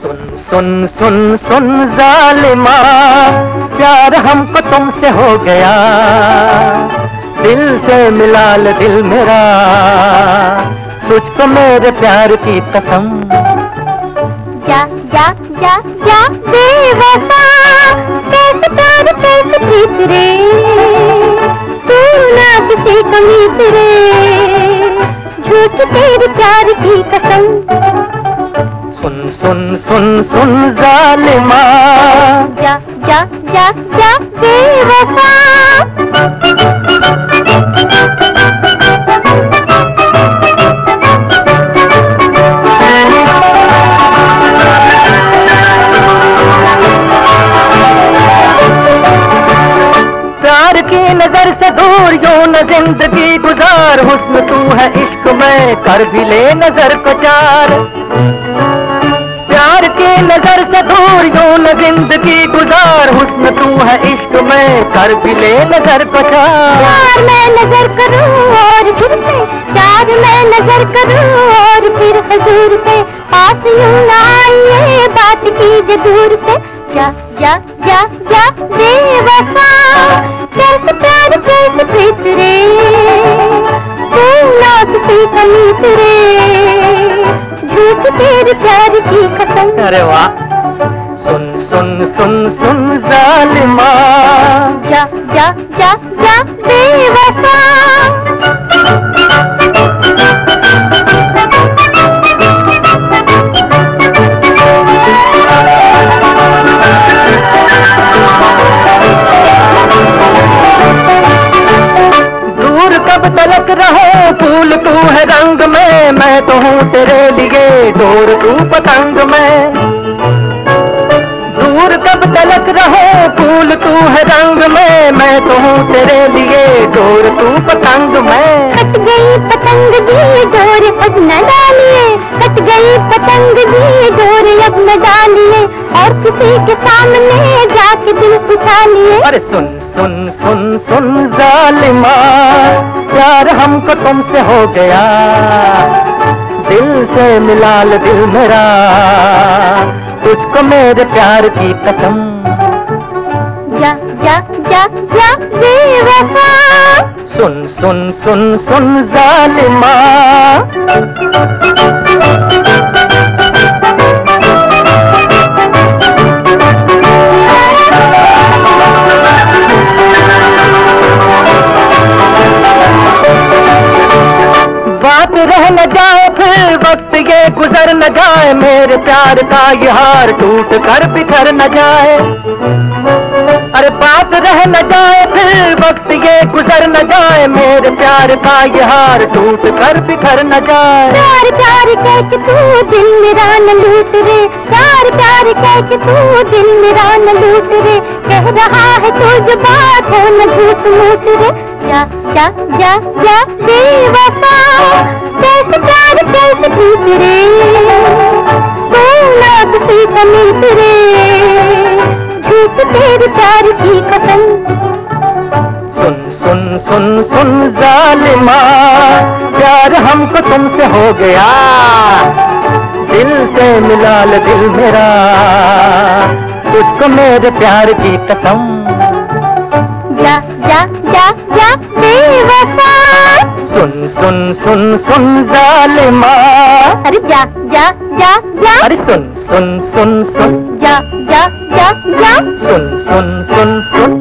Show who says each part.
Speaker 1: सुन सुन सुन सुन, जालिमा, प्यार हमको तुमसे हो गया। दिल से मिला ले दिल मेरा, तुझको मेरे प्यार की कसम।
Speaker 2: जा जा जा जा, बेवफा, कैसे प्यार, कैसे प्रीत रे? तू ना किसी कमी रे, झूठ तेरे प्यार की कसम।
Speaker 1: सुन सुन सुन सुन जालिमा।
Speaker 2: जा जा जा जा बेवफा
Speaker 1: प्यार की नज़र से दूर यूँ न ज़िंदगी गुजार हुस्न तू है इश्क में कर भी ले नज़र को चार। प्यार की नज़र से दूर यूँ न ज़िंदगी गुजार। हुस्न तू है इश्क में, कर भी ले नज़र को चार
Speaker 2: मैं नज़र करूँ और फिर से चार मैं नज़र करूँ और फिर हजूर से। पास यूँ ना आइए, बात कीजिए दूर से। जा जा जा जा बेवफा कैसे प्यार कैसे प्रीत रे तू ना किसी कमी रे झूठ तेरे प्यार की कसम।
Speaker 1: अरे वाह। सुन सुन सुन सुन जालिमा।
Speaker 2: जा जा जा जा बेवफा।
Speaker 1: तू है रंग में मैं तो हूँ तेरे लिए डोर तू पतंग में। दूर कब तलक रहे फूल तू है रंग में मैं तो हूँ तेरे लिए डोर तू पतंग में।
Speaker 2: कट गई पतंग जी डोर अब न डालिए। कट गई पतंग जी डोर अब न डालिए। और किसी के सामने जाके दिल उठा लिए।
Speaker 1: अरे सुन। सुन सुन सुन जालिमा प्यार हमको तुमसे हो गया। दिल से मिला ले दिल मेरा तुझको मेरे प्यार की कसम।
Speaker 2: जा जा जा जा बेवफा।
Speaker 1: सुन सुन सुन सुन जालिमा वक्त ये गुजर न जाए, मेरे प्यार का ये हार टूट कर बिखर न जाए। अरे बात रह न जाए, फिर वक्त ये गुजर न जाए, मेरे प्यार का ये हार टूट कर बिखर न जाए।
Speaker 2: प्यार प्यार कह के तू दिल मेरा न लूट रे। प्यार प्यार कह के तू दिल मेरा न लूट रे। कह रहा है तू जो बात है न झूठ मूठ रे। जा जा जा जा, बेवफा। झूठ तेरे प्यार की कसम
Speaker 1: सुन सुन सुन सुन जालिमा प्यार हमको तुमसे हो गया। दिल से मिला ले दिल मेरा। तुझको मेरे प्यार की कसम।
Speaker 2: जा जा जा जा, बेवफा
Speaker 1: सुन सुन सुन जालिमा।
Speaker 2: अरे जा जा जा जा।
Speaker 1: अरे सुन सुन सुन सुन।
Speaker 2: जा जा जा जा।
Speaker 1: सुन सुन सुन सुन।